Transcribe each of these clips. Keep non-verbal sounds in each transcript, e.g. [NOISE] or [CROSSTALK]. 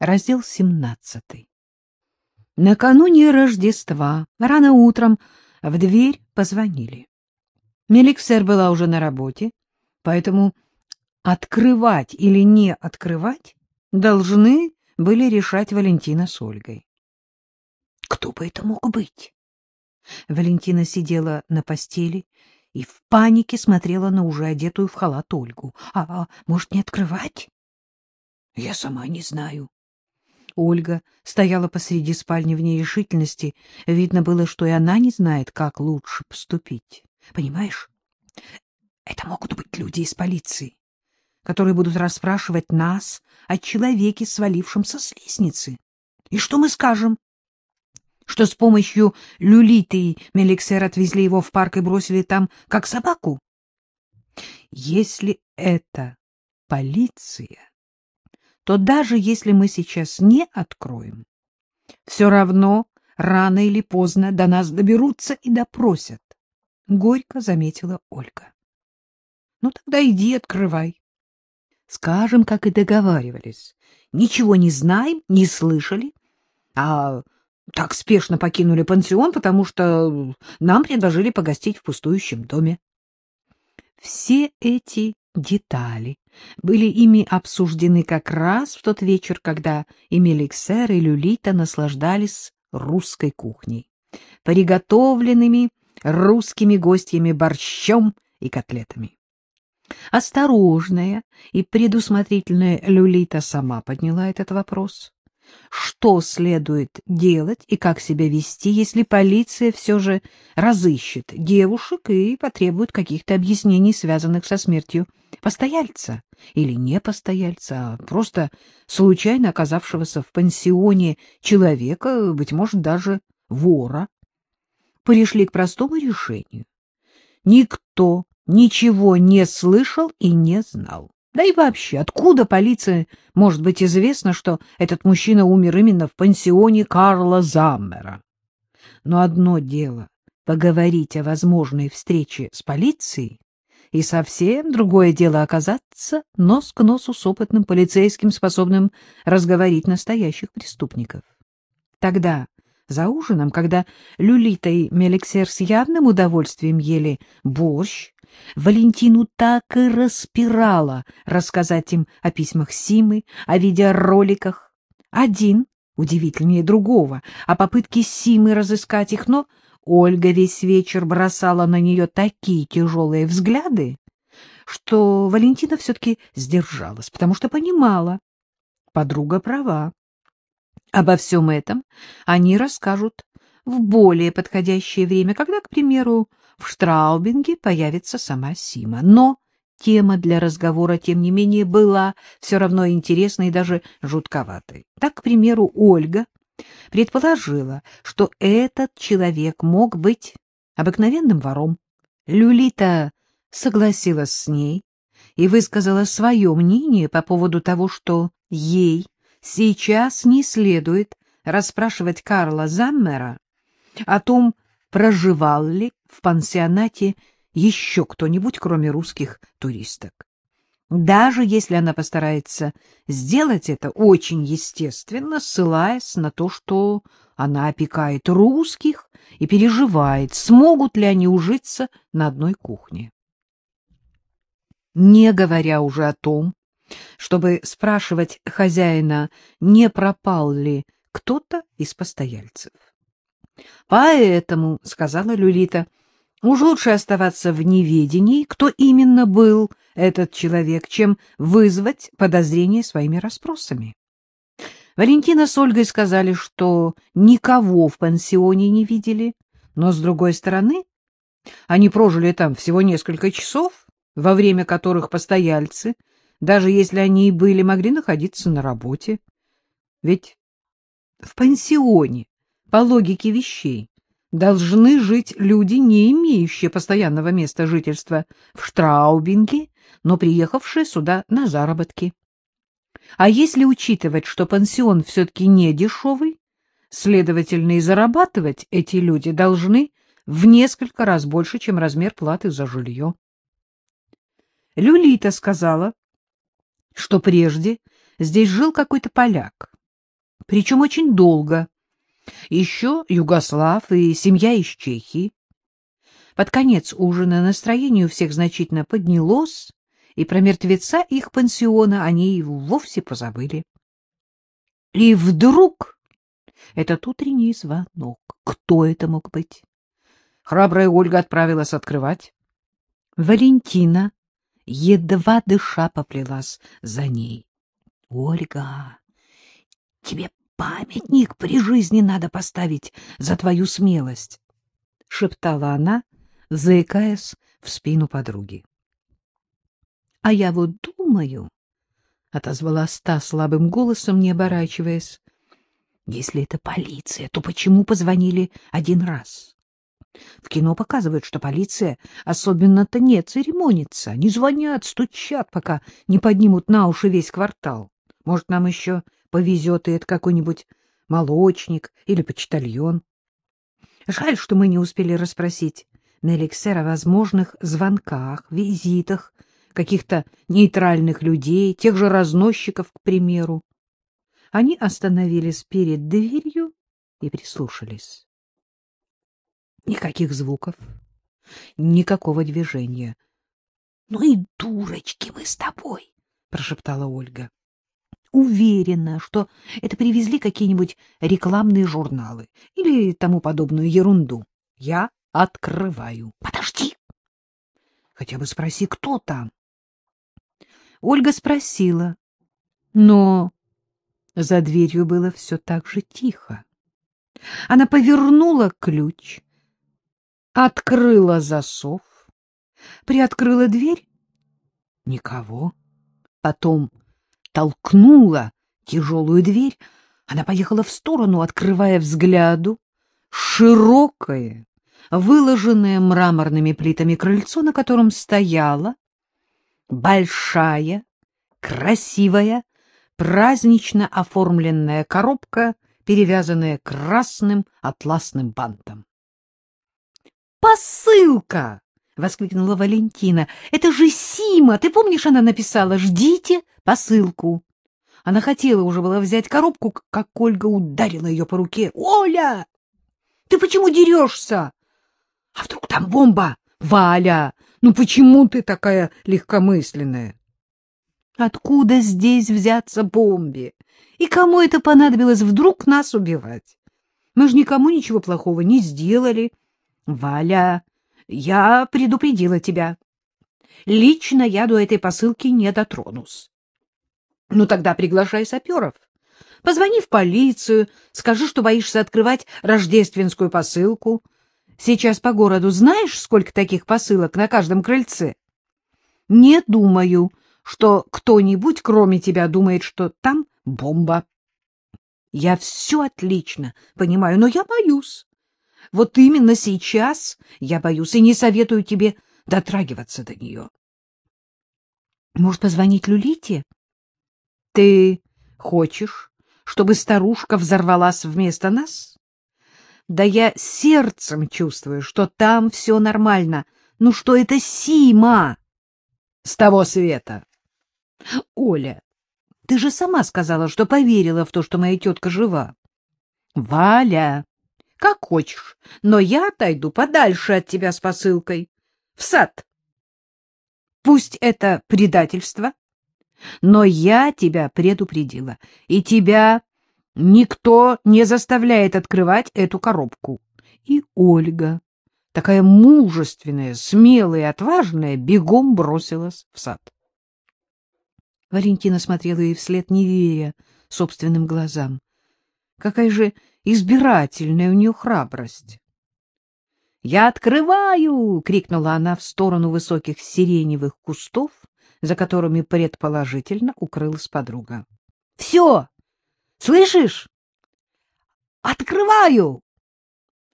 Раздел 17. Накануне Рождества, рано утром, в дверь позвонили. Меликсер была уже на работе, поэтому открывать или не открывать должны были решать Валентина с Ольгой. Кто бы это мог быть? Валентина сидела на постели и в панике смотрела на уже одетую в халат Ольгу. А, может, не открывать? Я сама не знаю. Ольга стояла посреди спальни в нерешительности. Видно было, что и она не знает, как лучше поступить. Понимаешь, это могут быть люди из полиции, которые будут расспрашивать нас о человеке, свалившемся с лестницы. И что мы скажем? Что с помощью люлиты и Меликсер отвезли его в парк и бросили там, как собаку? Если это полиция, то даже если мы сейчас не откроем, все равно рано или поздно до нас доберутся и допросят. Горько заметила Ольга. — Ну тогда иди открывай. Скажем, как и договаривались. Ничего не знаем, не слышали, а так спешно покинули пансион, потому что нам предложили погостить в пустующем доме. Все эти детали были ими обсуждены как раз в тот вечер, когда и Меликсер, и Люлита наслаждались русской кухней, приготовленными русскими гостями борщом и котлетами. Осторожная и предусмотрительная Люлита сама подняла этот вопрос что следует делать и как себя вести, если полиция все же разыщет девушек и потребует каких-то объяснений, связанных со смертью постояльца или не постояльца, а просто случайно оказавшегося в пансионе человека, быть может, даже вора. Пришли к простому решению. Никто ничего не слышал и не знал. Да и вообще, откуда полиция может быть известно, что этот мужчина умер именно в пансионе Карла Заммера? Но одно дело — поговорить о возможной встрече с полицией, и совсем другое дело оказаться нос к носу с опытным полицейским, способным разговорить настоящих преступников. Тогда, за ужином, когда Люлита и Меликсер с явным удовольствием ели борщ, Валентину так и распирала рассказать им о письмах Симы, о видеороликах. Один, удивительнее другого, о попытке Симы разыскать их, но Ольга весь вечер бросала на нее такие тяжелые взгляды, что Валентина все-таки сдержалась, потому что понимала, подруга права. Обо всем этом они расскажут в более подходящее время, когда, к примеру, в Штраубинге появится сама Сима. Но тема для разговора, тем не менее, была все равно интересной и даже жутковатой. Так, к примеру, Ольга предположила, что этот человек мог быть обыкновенным вором. Люлита согласилась с ней и высказала свое мнение по поводу того, что ей сейчас не следует расспрашивать Карла Заммера о том, проживал ли в пансионате еще кто-нибудь, кроме русских туристок. Даже если она постарается сделать это очень естественно, ссылаясь на то, что она опекает русских и переживает, смогут ли они ужиться на одной кухне. Не говоря уже о том, чтобы спрашивать хозяина, не пропал ли кто-то из постояльцев. Поэтому, — сказала Люлита, — уж лучше оставаться в неведении, кто именно был этот человек, чем вызвать подозрение своими расспросами. Валентина с Ольгой сказали, что никого в пансионе не видели, но, с другой стороны, они прожили там всего несколько часов, во время которых постояльцы, даже если они и были, могли находиться на работе. Ведь в пансионе по логике вещей, должны жить люди, не имеющие постоянного места жительства в Штраубинге, но приехавшие сюда на заработки. А если учитывать, что пансион все-таки не дешевый, следовательно, и зарабатывать эти люди должны в несколько раз больше, чем размер платы за жилье. Люлита сказала, что прежде здесь жил какой-то поляк, причем очень долго. Еще Югослав и семья из Чехии. Под конец ужина настроение у всех значительно поднялось, и про мертвеца их пансиона они и вовсе позабыли. И вдруг этот утренний звонок. Кто это мог быть? Храбрая Ольга отправилась открывать. Валентина, едва дыша, поплелась за ней. — Ольга, тебе памятник при жизни надо поставить за твою смелость, — шептала она, заикаясь в спину подруги. — А я вот думаю, — отозвалась та слабым голосом, не оборачиваясь, — если это полиция, то почему позвонили один раз? В кино показывают, что полиция особенно-то не церемонится. Они звонят, стучат, пока не поднимут на уши весь квартал. Может, нам еще повезет, и это какой-нибудь молочник или почтальон. Жаль, что мы не успели расспросить Меликсер о возможных звонках, визитах, каких-то нейтральных людей, тех же разносчиков, к примеру. Они остановились перед дверью и прислушались. Никаких звуков, никакого движения. — Ну и дурочки мы с тобой, — прошептала Ольга. — Уверена, что это привезли какие-нибудь рекламные журналы или тому подобную ерунду. Я открываю. — Подожди! Хотя бы спроси, кто там. Ольга спросила, но за дверью было все так же тихо. Она повернула ключ, открыла засов, приоткрыла дверь — никого. Потом толкнула тяжелую дверь, она поехала в сторону, открывая взгляду широкое, выложенное мраморными плитами крыльцо, на котором стояла большая, красивая, празднично оформленная коробка, перевязанная красным атласным бантом. «Посылка!» — воскликнула Валентина. «Это же Сима! Ты помнишь, она написала «Ждите посылку». Она хотела уже было взять коробку, как Ольга ударила ее по руке. «Оля! Ты почему дерешься? А вдруг там бомба? Валя, ну почему ты такая легкомысленная?» «Откуда здесь взяться бомбе? И кому это понадобилось вдруг нас убивать? Мы же никому ничего плохого не сделали». Валя, я предупредила тебя. Лично я до этой посылки не дотронусь. Ну тогда приглашай саперов. Позвони в полицию, скажи, что боишься открывать рождественскую посылку. Сейчас по городу знаешь, сколько таких посылок на каждом крыльце? Не думаю, что кто-нибудь, кроме тебя, думает, что там бомба. Я все отлично понимаю, но я боюсь. Вот именно сейчас я боюсь и не советую тебе дотрагиваться до нее. Может, позвонить Люлите? Ты хочешь, чтобы старушка взорвалась вместо нас? Да я сердцем чувствую, что там все нормально. Ну что это Сима? С того света. Оля, ты же сама сказала, что поверила в то, что моя тетка жива. Валя, как хочешь, но я отойду подальше от тебя с посылкой. В сад. Пусть это предательство, но я тебя предупредила, и тебя никто не заставляет открывать эту коробку. И Ольга, такая мужественная, смелая и отважная, бегом бросилась в сад. Валентина смотрела ей вслед, не веря собственным глазам. Какая же избирательная у нее храбрость. «Я открываю!» — крикнула она в сторону высоких сиреневых кустов, за которыми предположительно укрылась подруга. «Все! Слышишь? Открываю!»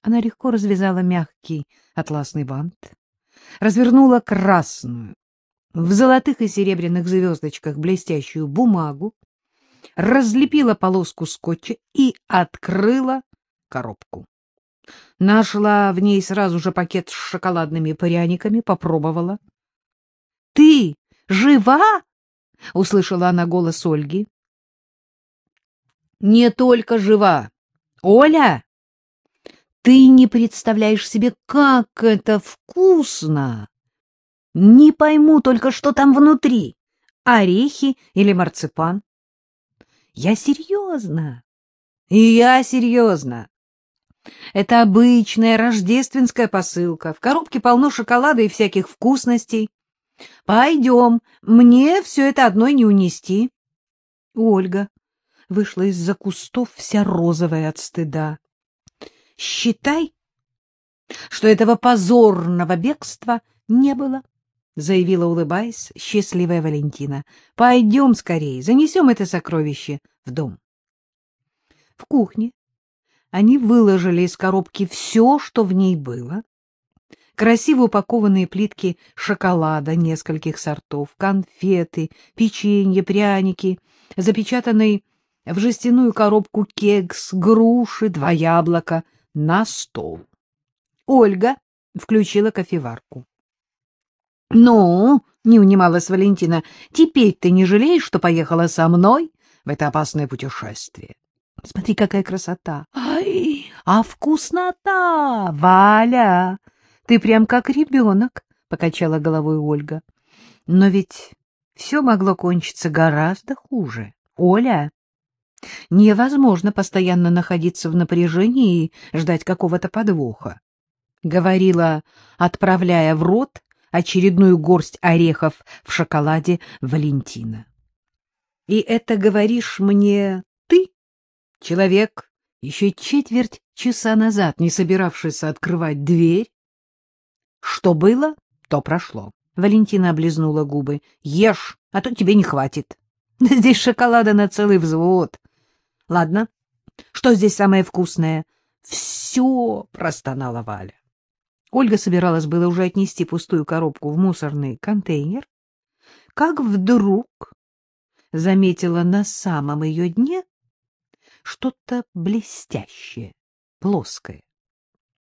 Она легко развязала мягкий атласный бант, развернула красную, в золотых и серебряных звездочках блестящую бумагу, разлепила полоску скотча и открыла коробку. Нашла в ней сразу же пакет с шоколадными пряниками, попробовала. — Ты жива? — услышала она голос Ольги. не только жива. Оля, ты не представляешь себе, как это вкусно! Не пойму только, что там внутри, орехи или марципан. Я серьезно. И я серьезно. Это обычная рождественская посылка. В коробке полно шоколада и всяких вкусностей. Пойдем, мне все это одной не унести. Ольга вышла из-за кустов вся розовая от стыда. Считай, что этого позорного бегства не было, — заявила, улыбаясь, счастливая Валентина. — Пойдем скорее, занесем это сокровище в дом. В кухне они выложили из коробки все, что в ней было. Красиво упакованные плитки шоколада нескольких сортов, конфеты, печенье, пряники, запечатанный в жестяную коробку кекс, груши, два яблока — на стол. Ольга включила кофеварку. — Ну, — не унималась Валентина, — теперь ты не жалеешь, что поехала со мной в это опасное путешествие? Смотри, какая красота! Ай, а вкуснота! Валя, ты прям как ребенок, — покачала головой Ольга. Но ведь все могло кончиться гораздо хуже. Оля, Невозможно постоянно находиться в напряжении и ждать какого-то подвоха. Говорила, отправляя в рот очередную горсть орехов в шоколаде Валентина. И это говоришь мне ты, человек, еще четверть часа назад не собиравшийся открывать дверь? Что было, то прошло. Валентина облизнула губы. Ешь, а то тебе не хватит. [LAUGHS] Здесь шоколада на целый взвод. Ладно, что здесь самое вкусное? Все, простонала Валя. Ольга собиралась было уже отнести пустую коробку в мусорный контейнер, как вдруг заметила на самом ее дне что-то блестящее, плоское.